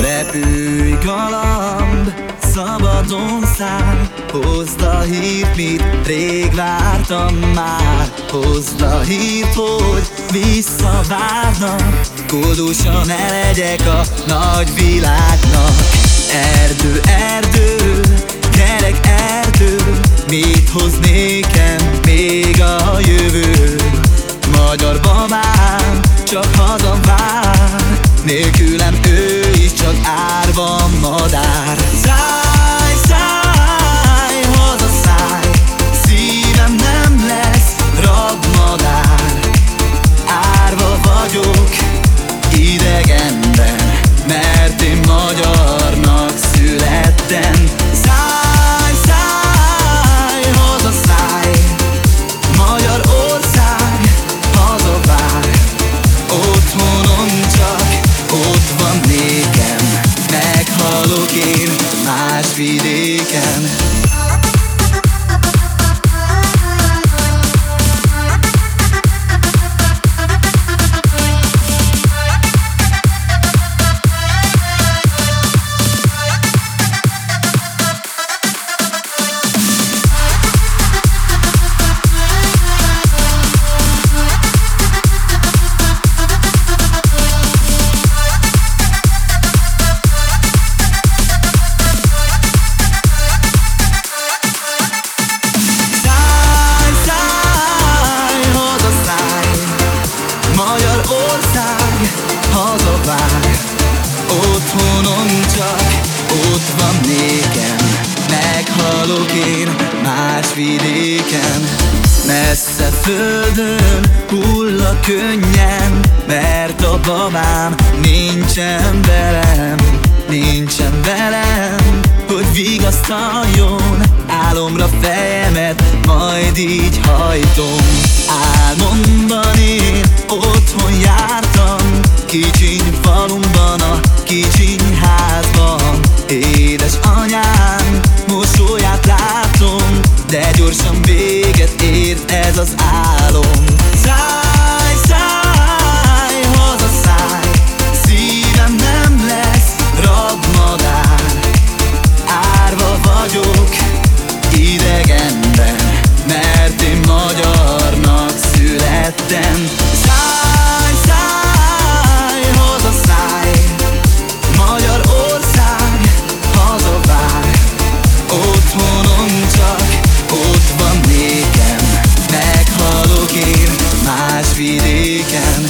Repülj galamb, szabadon száll Hozd a hírt, mit rég vártam már. Hozd a hírt, hogy visszavárnak. Kódusan ne legyek a nagy világnak. Erdő, erdő, gyerek erdő. Mit hoz nékem még a jövő? Magyar babám csak haza vár. Nélkülem ő is csak árva madár. Szállj, vidéken Messze földön hull a könnyen Mert a babám nincsen velem Nincsen velem Hogy vigasztaljon Álomra fejemet Majd így hajtom. Álmomban én otthon jártam Kicsiny falumban a kicsiny házban. Édes anyám ez az álom. Szállj, szállj, hazaszállj Szívem nem lesz rabmadár. Árva vagyok idegenben Mert én magyarnak születtem. weekend.